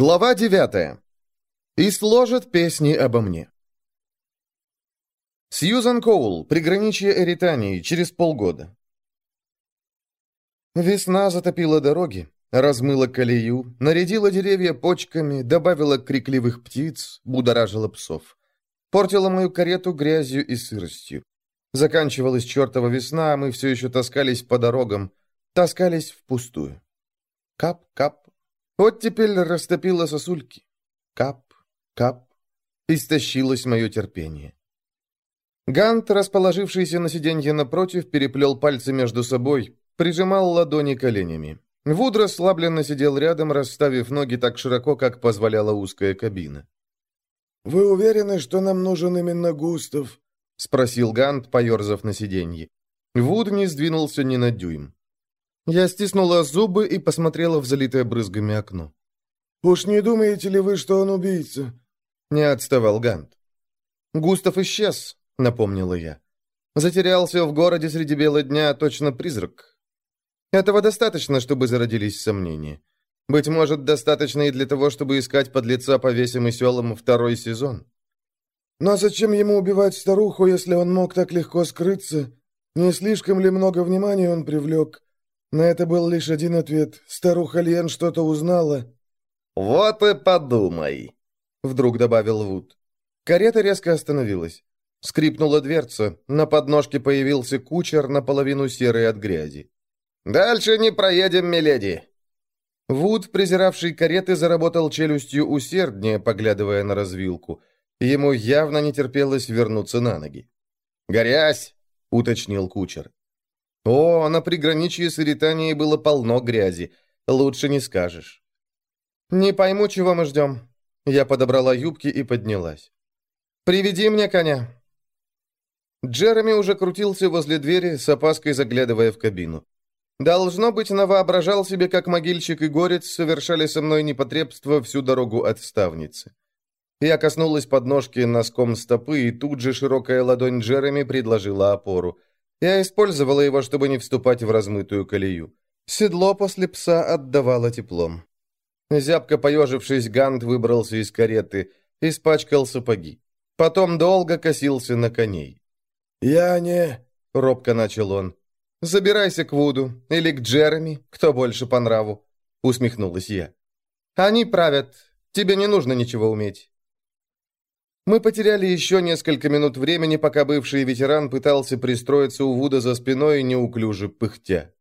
Глава 9. И сложат песни обо мне. Сьюзан Коул, приграничье Эритании, через полгода. Весна затопила дороги, размыла колею, нарядила деревья почками, добавила крикливых птиц, будоражила псов. Портила мою карету грязью и сыростью. Заканчивалась чертова весна, а мы все еще таскались по дорогам, таскались впустую. Кап-кап, Оттепель растопила сосульки. Кап, кап. Истощилось мое терпение. Гант, расположившийся на сиденье напротив, переплел пальцы между собой, прижимал ладони коленями. Вуд расслабленно сидел рядом, расставив ноги так широко, как позволяла узкая кабина. «Вы уверены, что нам нужен именно Густав?» — спросил Гант, поерзав на сиденье. Вуд не сдвинулся ни на дюйм. Я стиснула зубы и посмотрела в залитое брызгами окно. «Уж не думаете ли вы, что он убийца?» Не отставал Гант. «Густав исчез», — напомнила я. «Затерялся в городе среди бела дня, точно призрак. Этого достаточно, чтобы зародились сомнения. Быть может, достаточно и для того, чтобы искать подлеца по весям и селам второй сезон». «Но зачем ему убивать старуху, если он мог так легко скрыться? Не слишком ли много внимания он привлек?» На это был лишь один ответ. Старуха Лен что-то узнала. «Вот и подумай», — вдруг добавил Вуд. Карета резко остановилась. Скрипнула дверца. На подножке появился кучер, наполовину серый от грязи. «Дальше не проедем, миледи!» Вуд, презиравший кареты, заработал челюстью усерднее, поглядывая на развилку. Ему явно не терпелось вернуться на ноги. «Горясь!» — уточнил кучер. О, на приграничье с Иританией было полно грязи. Лучше не скажешь. Не пойму, чего мы ждем. Я подобрала юбки и поднялась. «Приведи мне коня». Джереми уже крутился возле двери, с опаской заглядывая в кабину. Должно быть, навоображал себе, как могильщик и горец совершали со мной непотребство всю дорогу от ставницы. Я коснулась подножки носком стопы, и тут же широкая ладонь Джереми предложила опору. Я использовала его, чтобы не вступать в размытую колею. Седло после пса отдавало теплом. Зябко поежившись, Гант выбрался из кареты, испачкал сапоги. Потом долго косился на коней. «Я не...» — робко начал он. «Забирайся к Вуду или к Джереми, кто больше по нраву», — усмехнулась я. «Они правят. Тебе не нужно ничего уметь». Мы потеряли еще несколько минут времени, пока бывший ветеран пытался пристроиться у Вуда за спиной, неуклюже пыхтя.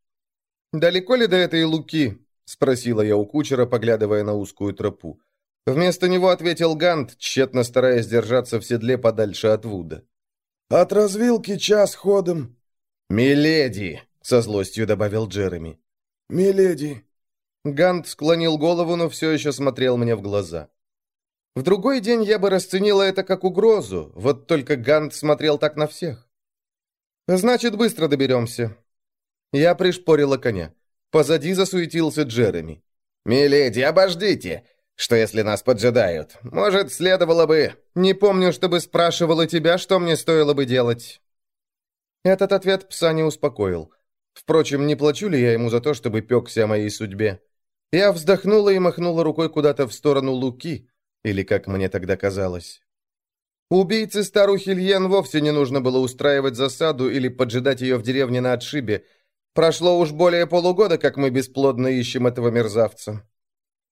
«Далеко ли до этой луки?» — спросила я у кучера, поглядывая на узкую тропу. Вместо него ответил Гант, тщетно стараясь держаться в седле подальше от Вуда. «От развилки час ходом». «Миледи!» — со злостью добавил Джереми. «Миледи!» Гант склонил голову, но все еще смотрел мне в глаза. В другой день я бы расценила это как угрозу, вот только Гант смотрел так на всех. «Значит, быстро доберемся». Я пришпорила коня. Позади засуетился Джереми. «Миледи, обождите! Что, если нас поджидают? Может, следовало бы...» «Не помню, чтобы спрашивала тебя, что мне стоило бы делать». Этот ответ пса не успокоил. Впрочем, не плачу ли я ему за то, чтобы пекся о моей судьбе? Я вздохнула и махнула рукой куда-то в сторону Луки, или как мне тогда казалось. Убийце старухи Льен вовсе не нужно было устраивать засаду или поджидать ее в деревне на отшибе. Прошло уж более полугода, как мы бесплодно ищем этого мерзавца.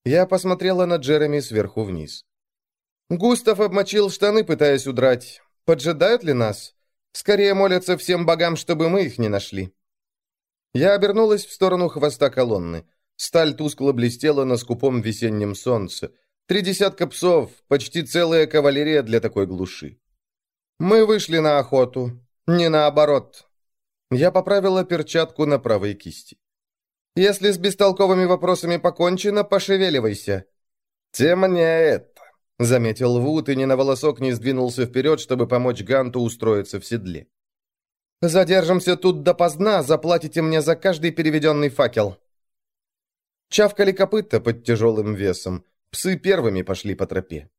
Я посмотрела на Джереми сверху вниз. Густав обмочил штаны, пытаясь удрать. Поджидают ли нас? Скорее молятся всем богам, чтобы мы их не нашли. Я обернулась в сторону хвоста колонны. Сталь тускло блестела на скупом весеннем солнце. Три десятка псов, почти целая кавалерия для такой глуши. Мы вышли на охоту, не наоборот. Я поправила перчатку на правой кисти. Если с бестолковыми вопросами покончено, пошевеливайся. Темнеет, заметил Вуд и ни на волосок не сдвинулся вперед, чтобы помочь Ганту устроиться в седле. Задержимся тут допоздна, заплатите мне за каждый переведенный факел. Чавкали копыта под тяжелым весом. Псы первыми пошли по тропе.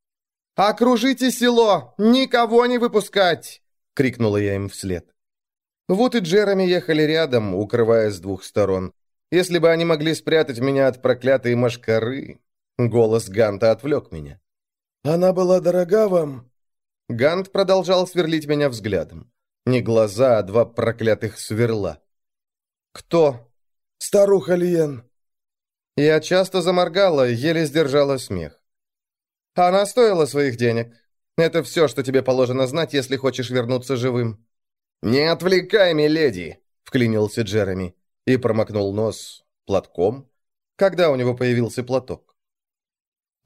«Окружите село! Никого не выпускать!» — крикнула я им вслед. Вот и Джереми ехали рядом, укрывая с двух сторон. Если бы они могли спрятать меня от проклятой машкары... Голос Ганта отвлек меня. «Она была дорога вам?» Гант продолжал сверлить меня взглядом. Не глаза, а два проклятых сверла. «Кто?» «Старуха Лиен». Я часто заморгала, еле сдержала смех. «Она стоила своих денег. Это все, что тебе положено знать, если хочешь вернуться живым». «Не отвлекай, миледи!» — вклинился Джереми и промокнул нос платком, когда у него появился платок.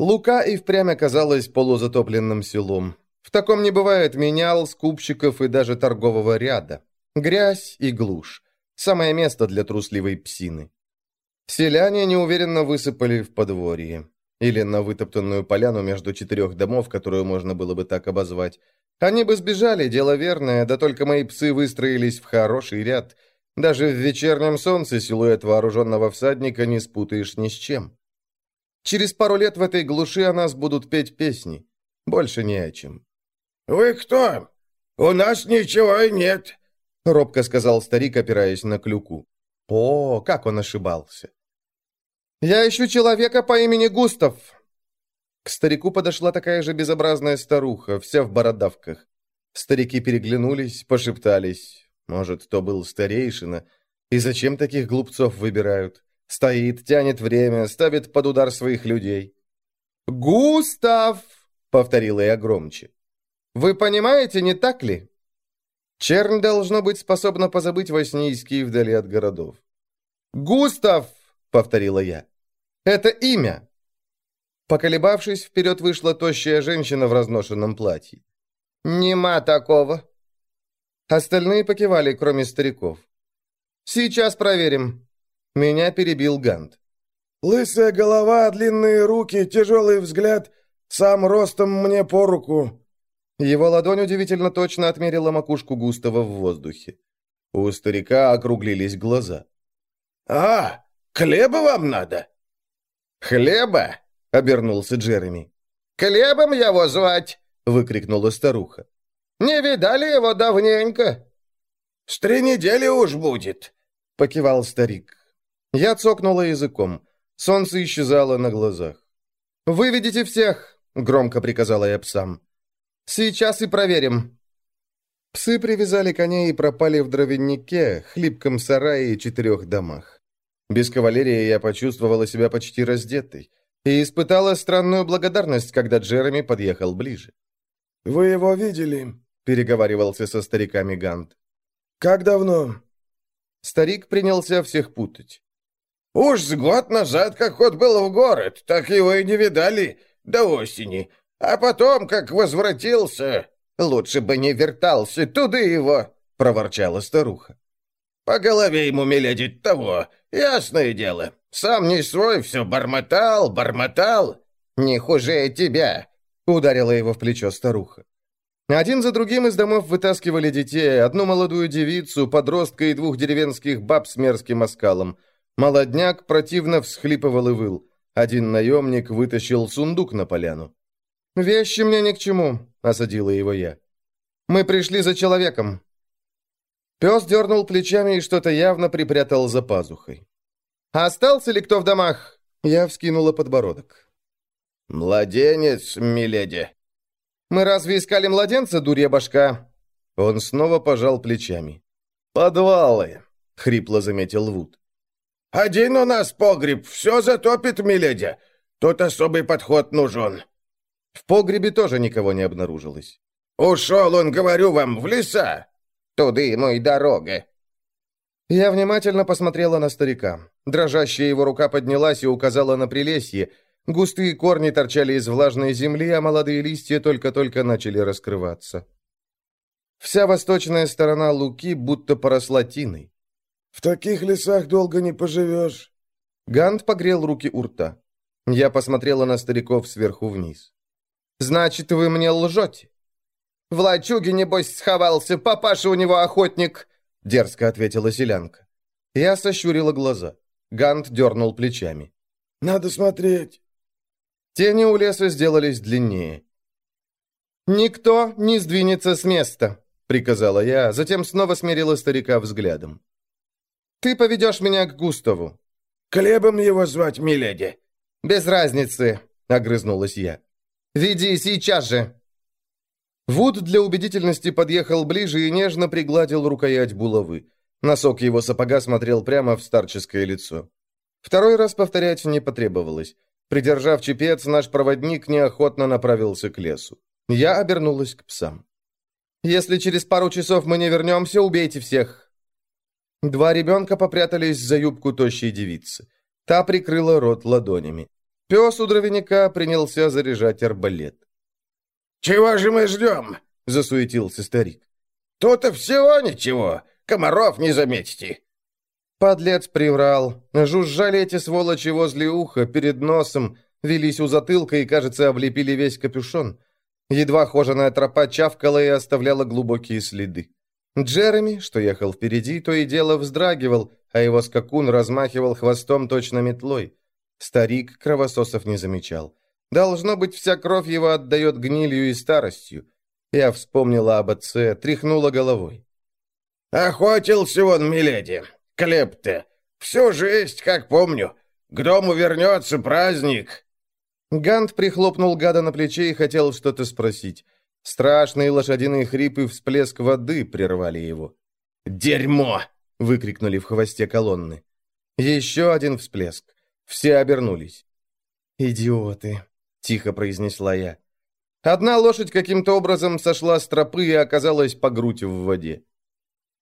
Лука и впрямь оказалась полузатопленным селом. В таком не бывает менял, скупщиков и даже торгового ряда. Грязь и глушь. Самое место для трусливой псины. Селяне неуверенно высыпали в подворье. Или на вытоптанную поляну между четырех домов, которую можно было бы так обозвать. Они бы сбежали, дело верное, да только мои псы выстроились в хороший ряд. Даже в вечернем солнце силуэт вооруженного всадника не спутаешь ни с чем. Через пару лет в этой глуши о нас будут петь песни. Больше не о чем. «Вы кто? У нас ничего нет», — робко сказал старик, опираясь на клюку. О, как он ошибался. «Я ищу человека по имени Густав». К старику подошла такая же безобразная старуха, вся в бородавках. Старики переглянулись, пошептались. Может, то был старейшина. И зачем таких глупцов выбирают? Стоит, тянет время, ставит под удар своих людей. «Густав!» — повторила я громче. «Вы понимаете, не так ли?» Чернь должно быть способна позабыть Воснийский вдали от городов. «Густав!» — повторила я. «Это имя!» Поколебавшись, вперед вышла тощая женщина в разношенном платье. «Нема такого!» Остальные покивали, кроме стариков. «Сейчас проверим!» Меня перебил Гант. «Лысая голова, длинные руки, тяжелый взгляд, сам ростом мне по руку». Его ладонь удивительно точно отмерила макушку Густава в воздухе. У старика округлились глаза. «А, хлеба вам надо?» «Хлеба?» — обернулся Джереми. «Хлебом его звать!» — выкрикнула старуха. «Не видали его давненько?» «С три недели уж будет», — покивал старик. Я цокнула языком. Солнце исчезало на глазах. «Выведите всех!» — громко приказала я псам. «Сейчас и проверим». Псы привязали коней и пропали в дровянике, хлипком сарае и четырех домах. Без кавалерии я почувствовала себя почти раздетой и испытала странную благодарность, когда Джереми подъехал ближе. «Вы его видели?» — переговаривался со стариками Гант. «Как давно?» Старик принялся всех путать. Уж с год назад, как ход был в город, так его и не видали до осени. А потом, как возвратился, лучше бы не вертался, туда его, — проворчала старуха. По голове ему, миледи, того, ясное дело. Сам не свой, все бормотал, бормотал. Не хуже тебя, — ударила его в плечо старуха. Один за другим из домов вытаскивали детей, одну молодую девицу, подростка и двух деревенских баб с мерзким оскалом — Молодняк противно всхлипывал и выл. Один наемник вытащил сундук на поляну. «Вещи мне ни к чему», — осадила его я. «Мы пришли за человеком». Пес дернул плечами и что-то явно припрятал за пазухой. «Остался ли кто в домах?» Я вскинула подбородок. «Младенец, миледи». «Мы разве искали младенца, дурья башка?» Он снова пожал плечами. «Подвалы», — хрипло заметил Вуд. «Один у нас погреб, все затопит, миледи. Тут особый подход нужен». В погребе тоже никого не обнаружилось. «Ушел он, говорю вам, в леса. Туда ему и дорога». Я внимательно посмотрела на старика. Дрожащая его рука поднялась и указала на прелесье. Густые корни торчали из влажной земли, а молодые листья только-только начали раскрываться. Вся восточная сторона луки будто поросла тиной. В таких лесах долго не поживешь». Гант погрел руки у рта. Я посмотрела на стариков сверху вниз. «Значит, вы мне лжете?» «В лачуге, небось, сховался, папаша у него охотник», — дерзко ответила селянка. Я сощурила глаза. Гант дернул плечами. «Надо смотреть». Тени у леса сделались длиннее. «Никто не сдвинется с места», — приказала я, затем снова смирила старика взглядом. Ты поведешь меня к Густаву». «Клебом его звать, миледи». «Без разницы», — огрызнулась я. «Веди сейчас же!» Вуд для убедительности подъехал ближе и нежно пригладил рукоять булавы. Носок его сапога смотрел прямо в старческое лицо. Второй раз повторять не потребовалось. Придержав чепец, наш проводник неохотно направился к лесу. Я обернулась к псам. «Если через пару часов мы не вернемся, убейте всех!» Два ребенка попрятались за юбку тощей девицы. Та прикрыла рот ладонями. Пес у дровяника принялся заряжать арбалет. «Чего же мы ждем?» — засуетился старик. «Тут-то всего ничего. Комаров не заметите». Подлец приврал. Жужжали эти сволочи возле уха, перед носом, велись у затылка и, кажется, облепили весь капюшон. Едва хоженая тропа чавкала и оставляла глубокие следы. Джереми, что ехал впереди, то и дело вздрагивал, а его скакун размахивал хвостом точно метлой. Старик кровососов не замечал. Должно быть, вся кровь его отдает гнилью и старостью. Я вспомнила об отце, тряхнула головой. «Охотился он, миледи, Клеп-то. Всю жизнь, как помню. К дому вернется праздник». Гант прихлопнул гада на плече и хотел что-то спросить. Страшные лошадиные хрипы и всплеск воды прервали его. «Дерьмо!» — выкрикнули в хвосте колонны. Еще один всплеск. Все обернулись. «Идиоты!» — тихо произнесла я. Одна лошадь каким-то образом сошла с тропы и оказалась по грудь в воде.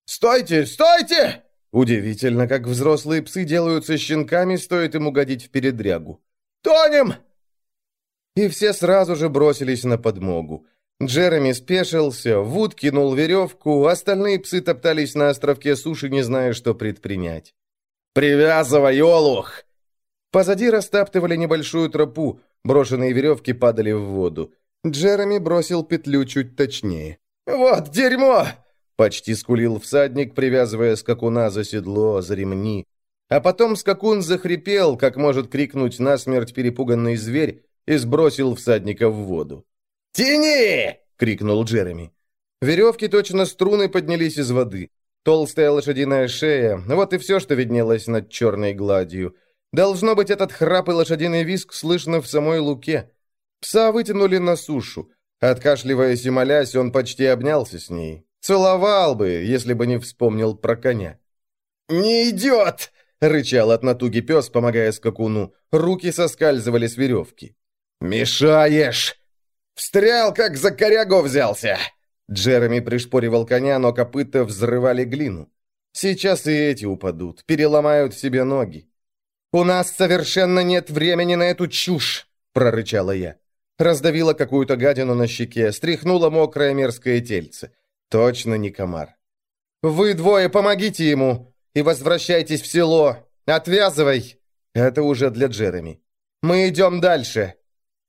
«Стойте! Стойте!» Удивительно, как взрослые псы делаются щенками, стоит им угодить в передрягу. «Тонем!» И все сразу же бросились на подмогу. Джереми спешился, Вуд кинул веревку, остальные псы топтались на островке суши, не зная, что предпринять. «Привязывай, олух!» Позади растаптывали небольшую тропу, брошенные веревки падали в воду. Джереми бросил петлю чуть точнее. «Вот дерьмо!» — почти скулил всадник, привязывая скакуна за седло, за ремни. А потом скакун захрипел, как может крикнуть насмерть перепуганный зверь, и сбросил всадника в воду. «Тяни!» — крикнул Джереми. Веревки точно струны поднялись из воды. Толстая лошадиная шея — вот и все, что виднелось над черной гладью — Должно быть, этот храп и лошадиный виск слышно в самой луке. Пса вытянули на сушу. Откашливаясь и молясь, он почти обнялся с ней. Целовал бы, если бы не вспомнил про коня. «Не идет!» — рычал от натуги пес, помогая скакуну. Руки соскальзывали с веревки. «Мешаешь!» «Встрял, как за корягу взялся!» Джереми пришпоривал коня, но копыта взрывали глину. Сейчас и эти упадут, переломают себе ноги. «У нас совершенно нет времени на эту чушь!» — прорычала я. Раздавила какую-то гадину на щеке, стряхнула мокрое мерзкое тельце. Точно не комар. «Вы двое помогите ему и возвращайтесь в село! Отвязывай!» Это уже для Джереми. «Мы идем дальше!»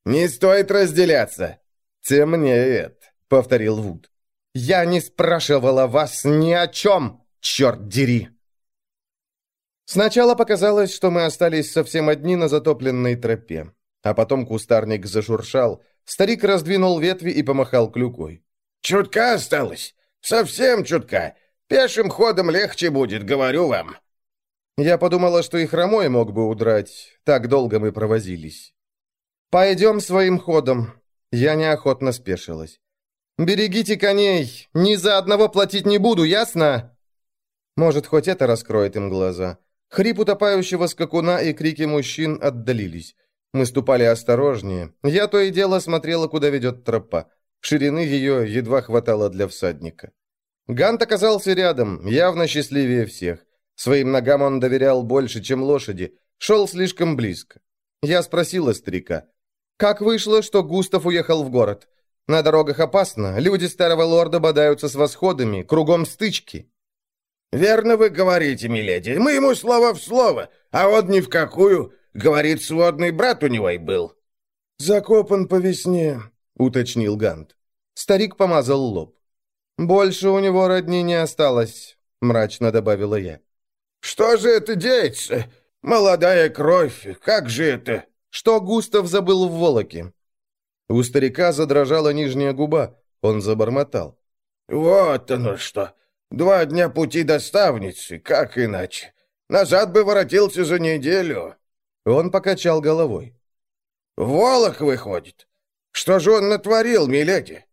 «Не стоит разделяться!» «Темнеет», — повторил Вуд. «Я не спрашивала вас ни о чем, черт дери!» Сначала показалось, что мы остались совсем одни на затопленной тропе. А потом кустарник зашуршал, старик раздвинул ветви и помахал клюкой. «Чутка осталось. Совсем чутка. Пешим ходом легче будет, говорю вам». Я подумала, что и хромой мог бы удрать. Так долго мы провозились. «Пойдем своим ходом». Я неохотно спешилась. «Берегите коней! Ни за одного платить не буду, ясно?» Может, хоть это раскроет им глаза. Хрип утопающего скакуна и крики мужчин отдалились. Мы ступали осторожнее. Я то и дело смотрела, куда ведет тропа. Ширины ее едва хватало для всадника. Гант оказался рядом, явно счастливее всех. Своим ногам он доверял больше, чем лошади. Шел слишком близко. Я спросила старика. «Как вышло, что Густав уехал в город? На дорогах опасно. Люди старого лорда бодаются с восходами. Кругом стычки». «Верно вы говорите, миледи. Мы ему слово в слово, а он ни в какую. Говорит, сводный брат у него и был». «Закопан по весне», — уточнил Гант. Старик помазал лоб. «Больше у него родни не осталось», — мрачно добавила я. «Что же это деется? Молодая кровь, как же это?» «Что Густав забыл в Волоке?» У старика задрожала нижняя губа. Он забормотал. «Вот оно что! Два дня пути до ставницы, как иначе? Назад бы воротился за неделю». Он покачал головой. «Волок выходит. Что же он натворил, миледи?»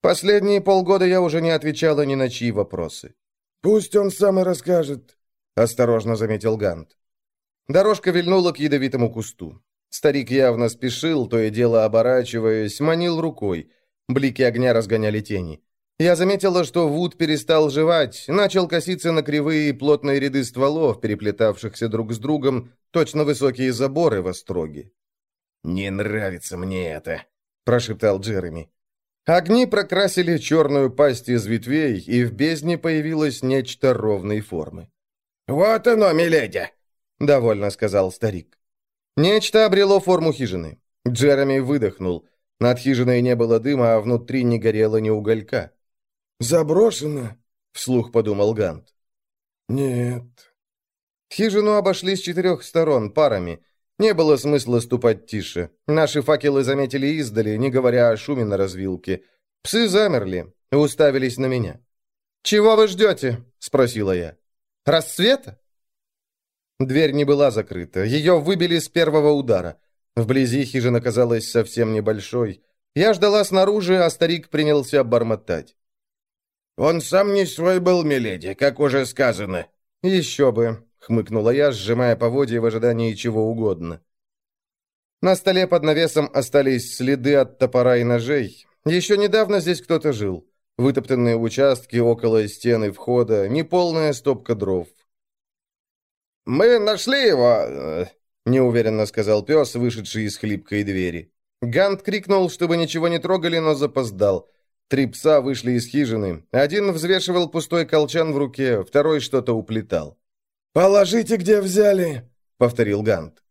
Последние полгода я уже не отвечала ни на чьи вопросы. «Пусть он сам и расскажет», — осторожно заметил Гант. Дорожка вильнула к ядовитому кусту. Старик явно спешил, то и дело оборачиваясь, манил рукой. Блики огня разгоняли тени. Я заметила, что Вуд перестал жевать, начал коситься на кривые и плотные ряды стволов, переплетавшихся друг с другом, точно высокие заборы в остроге. «Не нравится мне это», — прошептал Джереми. Огни прокрасили черную пасть из ветвей, и в бездне появилось нечто ровной формы. «Вот оно, миледи!» — довольно сказал старик. Нечто обрело форму хижины. Джереми выдохнул. Над хижиной не было дыма, а внутри не горело ни уголька. «Заброшено», — вслух подумал Гант. «Нет». Хижину обошли с четырех сторон, парами. Не было смысла ступать тише. Наши факелы заметили издали, не говоря о шуме на развилке. Псы замерли, уставились на меня. «Чего вы ждете?» — спросила я. «Рассвета?» Дверь не была закрыта. Ее выбили с первого удара. Вблизи хижина казалась совсем небольшой. Я ждала снаружи, а старик принялся бормотать. «Он сам не свой был, миледи, как уже сказано». «Еще бы», — хмыкнула я, сжимая поводья в ожидании чего угодно. На столе под навесом остались следы от топора и ножей. Еще недавно здесь кто-то жил. Вытоптанные участки около стены входа, неполная стопка дров. «Мы нашли его!» неуверенно сказал пес, вышедший из хлипкой двери. Гант крикнул, чтобы ничего не трогали, но запоздал. Три пса вышли из хижины. Один взвешивал пустой колчан в руке, второй что-то уплетал. «Положите, где взяли!» — повторил Гант.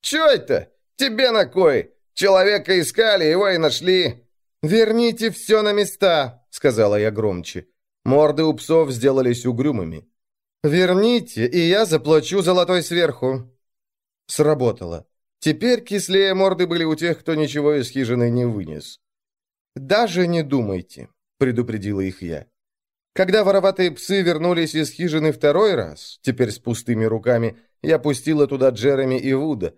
«Чё это? Тебе на кой? Человека искали, его и нашли!» «Верните все на места!» — сказала я громче. Морды у псов сделались угрюмыми. «Верните, и я заплачу золотой сверху». Сработало. Теперь кислее морды были у тех, кто ничего из хижины не вынес. «Даже не думайте», — предупредила их я. Когда вороватые псы вернулись из хижины второй раз, теперь с пустыми руками, я пустила туда Джереми и Вуда.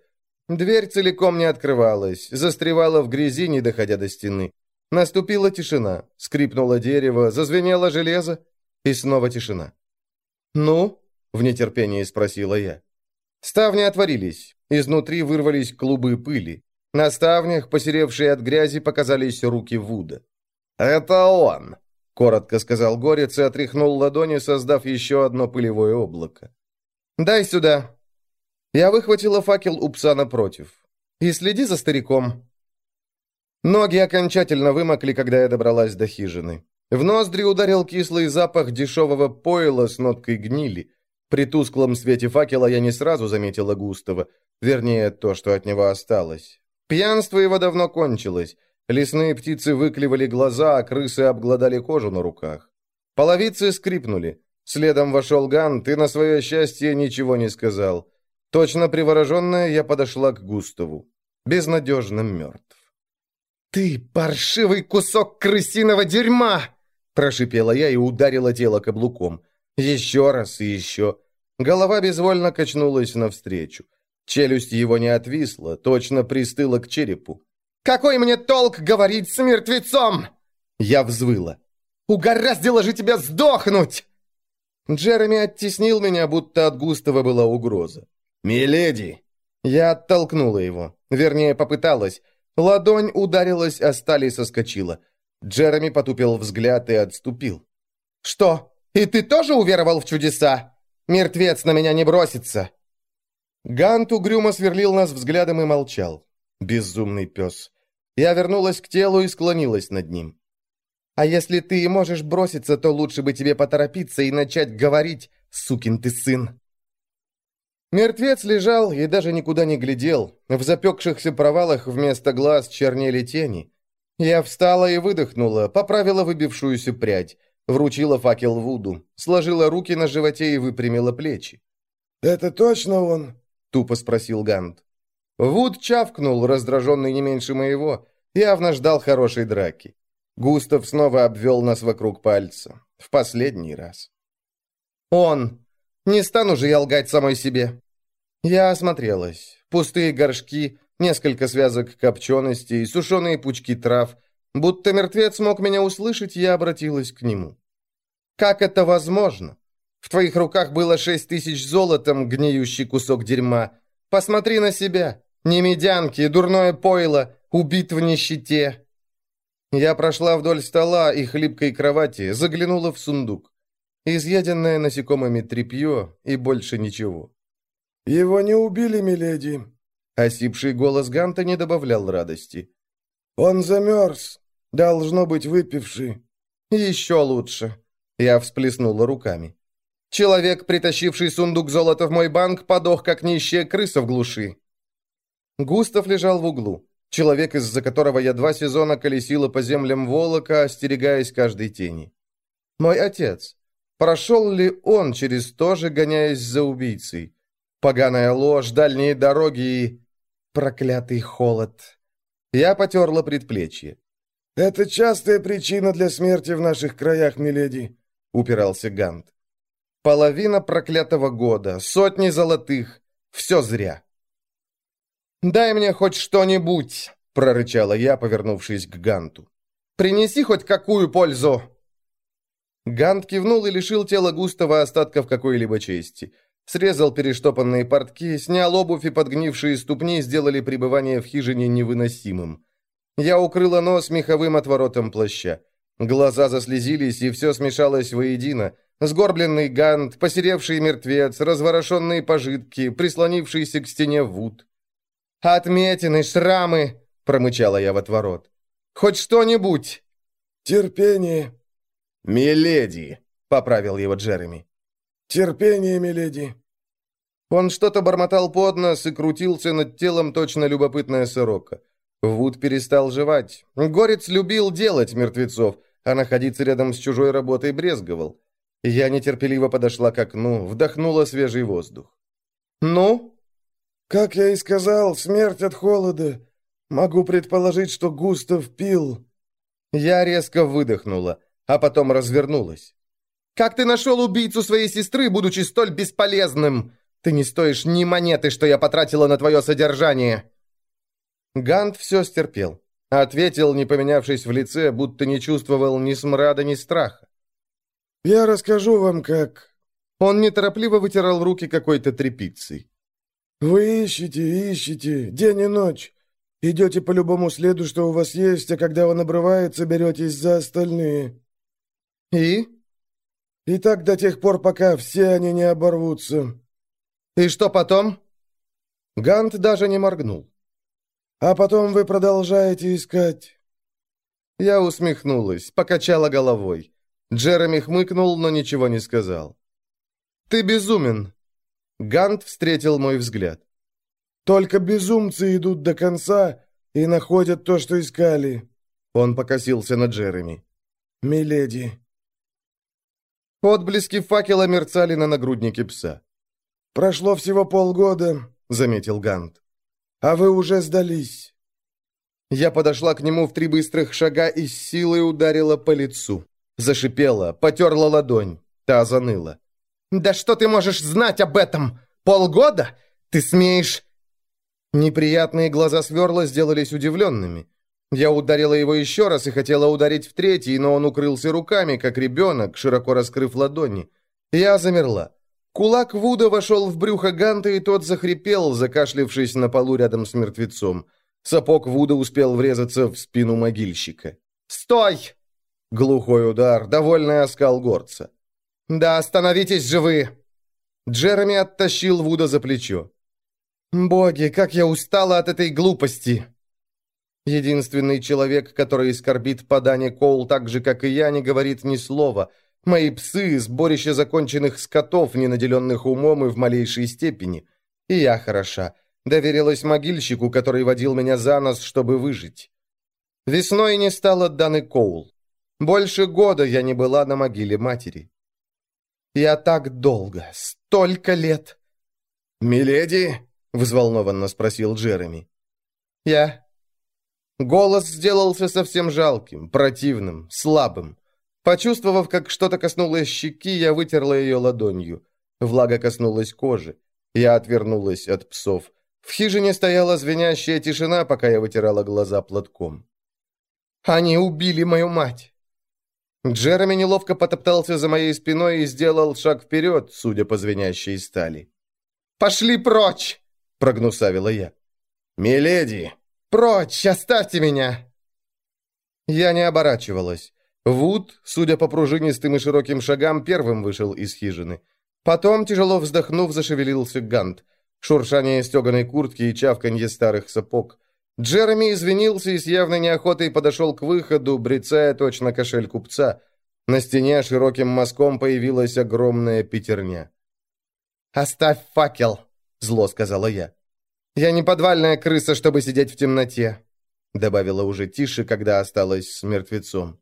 Дверь целиком не открывалась, застревала в грязи, не доходя до стены. Наступила тишина, скрипнуло дерево, зазвенело железо, и снова тишина. «Ну?» — в нетерпении спросила я. Ставни отворились. Изнутри вырвались клубы пыли. На ставнях, посеревшие от грязи, показались руки Вуда. «Это он!» — коротко сказал Горец и отряхнул ладони, создав еще одно пылевое облако. «Дай сюда!» Я выхватила факел у пса напротив. «И следи за стариком!» Ноги окончательно вымокли, когда я добралась до хижины. В ноздри ударил кислый запах дешевого пойла с ноткой гнили. При тусклом свете факела я не сразу заметила Густава, вернее, то, что от него осталось. Пьянство его давно кончилось. Лесные птицы выклевали глаза, а крысы обглодали кожу на руках. Половицы скрипнули. Следом вошел Гант и, на свое счастье, ничего не сказал. Точно привороженная, я подошла к Густаву. Безнадежно мертв. «Ты паршивый кусок крысиного дерьма!» Прошипела я и ударила тело каблуком. Еще раз и еще. Голова безвольно качнулась навстречу. Челюсть его не отвисла, точно пристыла к черепу. «Какой мне толк говорить с мертвецом?» Я взвыла. «Угораздило же тебя сдохнуть!» Джереми оттеснил меня, будто от Густава была угроза. «Миледи!» Я оттолкнула его. Вернее, попыталась. Ладонь ударилась, а сталь и соскочила. Джереми потупил взгляд и отступил. «Что, и ты тоже уверовал в чудеса? Мертвец на меня не бросится!» Гант угрюмо сверлил нас взглядом и молчал. Безумный пес. Я вернулась к телу и склонилась над ним. «А если ты и можешь броситься, то лучше бы тебе поторопиться и начать говорить, сукин ты сын!» Мертвец лежал и даже никуда не глядел. В запекшихся провалах вместо глаз чернели тени. Я встала и выдохнула, поправила выбившуюся прядь, вручила факел Вуду, сложила руки на животе и выпрямила плечи. «Это точно он?» — тупо спросил Гант. Вуд чавкнул, раздраженный не меньше моего, явно ждал хорошей драки. Густав снова обвел нас вокруг пальца. В последний раз. «Он! Не стану же я лгать самой себе!» Я осмотрелась. Пустые горшки, несколько связок копченостей, сушеные пучки трав. Будто мертвец мог меня услышать, я обратилась к нему. «Как это возможно? В твоих руках было шесть тысяч золотом, гниющий кусок дерьма. Посмотри на себя. Не медянки, дурное пойло, убит в нищете». Я прошла вдоль стола и хлипкой кровати, заглянула в сундук. Изъеденное насекомыми тряпье и больше ничего. «Его не убили, миледи!» Осипший голос Ганта не добавлял радости. «Он замерз. Должно быть выпивший». «Еще лучше!» Я всплеснула руками. «Человек, притащивший сундук золота в мой банк, подох, как нищая крыса в глуши». Густав лежал в углу. Человек, из-за которого я два сезона колесила по землям Волока, остерегаясь каждой тени. Мой отец. Прошел ли он через то же, гоняясь за убийцей? Поганая ложь, дальние дороги и... Проклятый холод. Я потерла предплечье. «Это частая причина для смерти в наших краях, миледи», — упирался Гант. «Половина проклятого года, сотни золотых. Все зря». «Дай мне хоть что-нибудь», — прорычала я, повернувшись к Ганту. «Принеси хоть какую пользу!» Гант кивнул и лишил тела Густава остатков какой-либо чести. Срезал перештопанные портки, снял обувь и подгнившие ступни сделали пребывание в хижине невыносимым. Я укрыла нос меховым отворотом плаща. Глаза заслезились, и все смешалось воедино. Сгорбленный гант, посеревший мертвец, разворошенные пожитки, прислонившийся к стене вуд. «Отметины, шрамы!» — промычала я в отворот. «Хоть что-нибудь!» «Терпение!» «Миледи!» — поправил его Джереми. «Терпение, миледи!» Он что-то бормотал под нос и крутился над телом точно любопытная сорока. Вуд перестал жевать. Горец любил делать мертвецов, а находиться рядом с чужой работой брезговал. Я нетерпеливо подошла к окну, вдохнула свежий воздух. «Ну?» «Как я и сказал, смерть от холода. Могу предположить, что Густав пил». Я резко выдохнула, а потом развернулась. Как ты нашел убийцу своей сестры, будучи столь бесполезным? Ты не стоишь ни монеты, что я потратила на твое содержание!» Гант все стерпел. Ответил, не поменявшись в лице, будто не чувствовал ни смрада, ни страха. «Я расскажу вам, как...» Он неторопливо вытирал руки какой-то тряпицей. «Вы ищете, ищете, день и ночь. Идете по любому следу, что у вас есть, а когда он обрывается, беретесь за остальные». «И?» И так до тех пор, пока все они не оборвутся. И что потом? Гант даже не моргнул. А потом вы продолжаете искать. Я усмехнулась, покачала головой. Джереми хмыкнул, но ничего не сказал. «Ты безумен!» Гант встретил мой взгляд. «Только безумцы идут до конца и находят то, что искали». Он покосился на Джереми. «Миледи, Отблески факела мерцали на нагруднике пса. «Прошло всего полгода», — заметил Гант. «А вы уже сдались». Я подошла к нему в три быстрых шага и с силой ударила по лицу. Зашипела, потерла ладонь. Та заныла. «Да что ты можешь знать об этом? Полгода? Ты смеешь...» Неприятные глаза сверла сделались удивленными. Я ударила его еще раз и хотела ударить в третий, но он укрылся руками, как ребенок, широко раскрыв ладони. Я замерла. Кулак Вуда вошел в брюхо Ганта, и тот захрипел, закашлившись на полу рядом с мертвецом. Сапог Вуда успел врезаться в спину могильщика. «Стой!» Глухой удар, довольный оскал горца. «Да остановитесь же вы!» Джереми оттащил Вуда за плечо. «Боги, как я устала от этой глупости!» Единственный человек, который скорбит по Дане Коул так же, как и я, не говорит ни слова. Мои псы — сборище законченных скотов, не наделенных умом и в малейшей степени. И я хороша. Доверилась могильщику, который водил меня за нос, чтобы выжить. Весной не стало Даны Коул. Больше года я не была на могиле матери. Я так долго, столько лет. «Миледи?» — взволнованно спросил Джереми. «Я Голос сделался совсем жалким, противным, слабым. Почувствовав, как что-то коснулось щеки, я вытерла ее ладонью. Влага коснулась кожи. Я отвернулась от псов. В хижине стояла звенящая тишина, пока я вытирала глаза платком. «Они убили мою мать!» Джереми неловко потоптался за моей спиной и сделал шаг вперед, судя по звенящей стали. «Пошли прочь!» — прогнусавила я. «Миледи!» «Прочь! Оставьте меня!» Я не оборачивалась. Вуд, судя по пружинистым и широким шагам, первым вышел из хижины. Потом, тяжело вздохнув, зашевелился Гант. Шуршание стеганой куртки и чавканье старых сапог. Джереми извинился и с явной неохотой подошел к выходу, брецая точно кошель купца. На стене широким мазком появилась огромная пятерня. «Оставь факел!» — зло сказала я. «Я не подвальная крыса, чтобы сидеть в темноте», — добавила уже тише, когда осталась с мертвецом.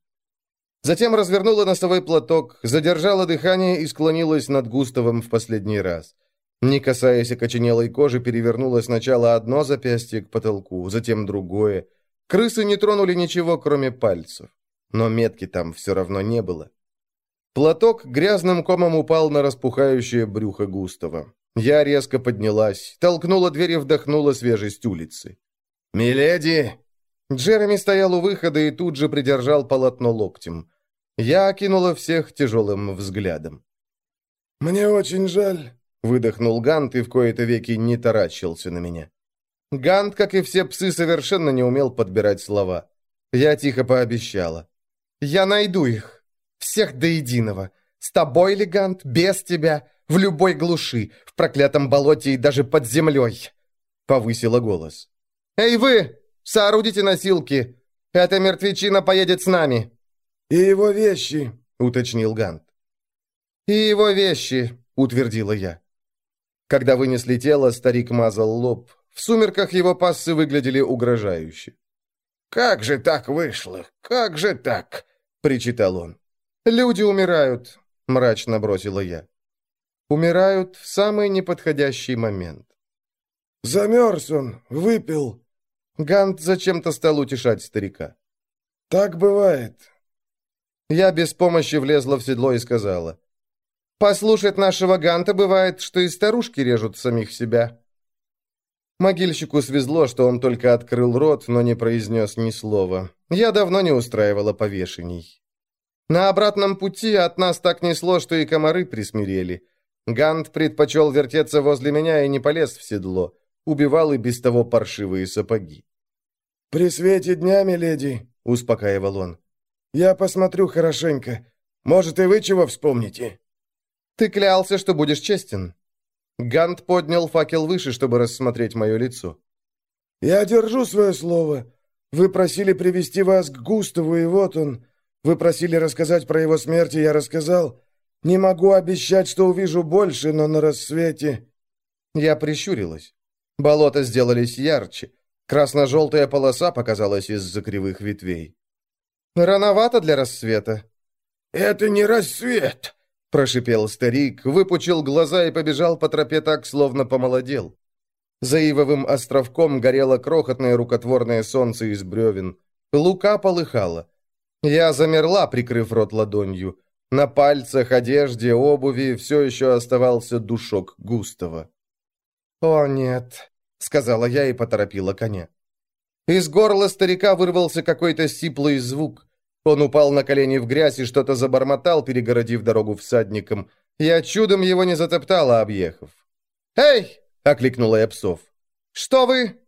Затем развернула носовой платок, задержала дыхание и склонилась над Густавом в последний раз. Не касаясь окоченелой кожи, перевернула сначала одно запястье к потолку, затем другое. Крысы не тронули ничего, кроме пальцев. Но метки там все равно не было. Платок грязным комом упал на распухающее брюхо Густава. Я резко поднялась, толкнула дверь и вдохнула свежесть улицы. «Миледи!» Джереми стоял у выхода и тут же придержал полотно локтем. Я окинула всех тяжелым взглядом. «Мне очень жаль», — выдохнул Гант и в кои-то веки не таращился на меня. Гант, как и все псы, совершенно не умел подбирать слова. Я тихо пообещала. «Я найду их. Всех до единого. С тобой ли, Гант, без тебя, в любой глуши, в проклятом болоте и даже под землей!» Повысила голос. «Эй вы! Соорудите носилки! Эта мертвечина поедет с нами!» «И его вещи», — уточнил Гант. «И его вещи», — утвердила я. Когда вынесли тело, старик мазал лоб. В сумерках его пассы выглядели угрожающе. «Как же так вышло? Как же так?» — причитал он. «Люди умирают», — мрачно бросила я. «Умирают в самый неподходящий момент». «Замерз он, выпил». Гант зачем-то стал утешать старика. «Так бывает. Я без помощи влезла в седло и сказала. «Послушать нашего Ганта бывает, что и старушки режут самих себя». Могильщику свезло, что он только открыл рот, но не произнес ни слова. Я давно не устраивала повешений. На обратном пути от нас так несло, что и комары присмирели. Гант предпочел вертеться возле меня и не полез в седло. Убивал и без того паршивые сапоги. «При свете дня, миледи», — успокаивал он, я посмотрю хорошенько. Может, и вы чего вспомните?» «Ты клялся, что будешь честен». Гант поднял факел выше, чтобы рассмотреть мое лицо. «Я держу свое слово. Вы просили привести вас к Густаву, и вот он. Вы просили рассказать про его смерть, и я рассказал. Не могу обещать, что увижу больше, но на рассвете...» Я прищурилась. Болота сделались ярче. Красно-желтая полоса показалась из-за кривых ветвей. «Рановато для рассвета». «Это не рассвет», — прошипел старик, выпучил глаза и побежал по тропе так, словно помолодел. За ивовым островком горело крохотное рукотворное солнце из бревен. Лука полыхала. Я замерла, прикрыв рот ладонью. На пальцах, одежде, обуви все еще оставался душок Густава. «О, нет», — сказала я и поторопила коня. Из горла старика вырвался какой-то сиплый звук. Он упал на колени в грязь и что-то забормотал, перегородив дорогу всадникам. Я чудом его не затоптала, объехав. «Эй!» — окликнула я псов. «Что вы?»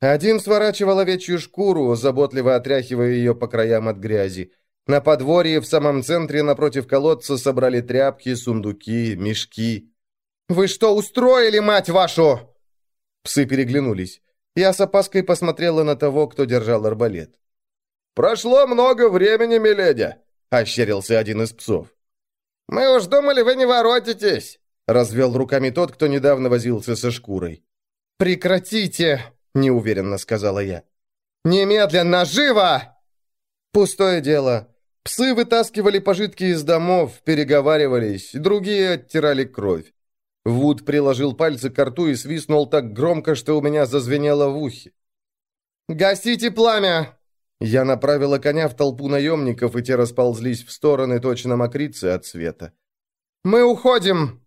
Один сворачивал овечью шкуру, заботливо отряхивая ее по краям от грязи. На подворье в самом центре напротив колодца собрали тряпки, сундуки, мешки. «Вы что устроили, мать вашу?» Псы переглянулись. Я с опаской посмотрела на того, кто держал арбалет. «Прошло много времени, миледи!» — ощерился один из псов. «Мы уж думали, вы не воротитесь!» — развел руками тот, кто недавно возился со шкурой. «Прекратите!» — неуверенно сказала я. «Немедленно! Живо!» Пустое дело. Псы вытаскивали пожитки из домов, переговаривались, другие оттирали кровь. Вуд приложил пальцы к рту и свистнул так громко, что у меня зазвенело в ухе. «Гасите пламя!» Я направила коня в толпу наемников, и те расползлись в стороны точно мокрицы от света. «Мы уходим!»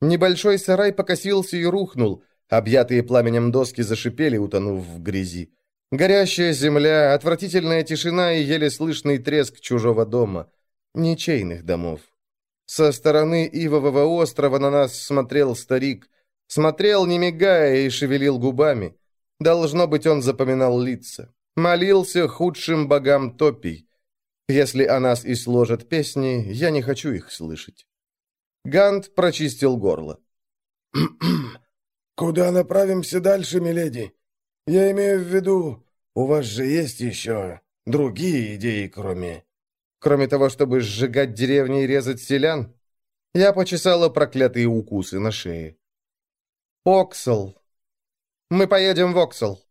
Небольшой сарай покосился и рухнул. Объятые пламенем доски зашипели, утонув в грязи. Горящая земля, отвратительная тишина и еле слышный треск чужого дома. Ничейных домов. Со стороны Ивового острова на нас смотрел старик. Смотрел, не мигая, и шевелил губами. Должно быть, он запоминал лица. Молился худшим богам топий. Если о нас и сложат песни, я не хочу их слышать. Гант прочистил горло. «Куда направимся дальше, миледи? Я имею в виду, у вас же есть еще другие идеи, кроме...» «Кроме того, чтобы сжигать деревни и резать селян?» Я почесала проклятые укусы на шее. «Оксел. Мы поедем в Оксел».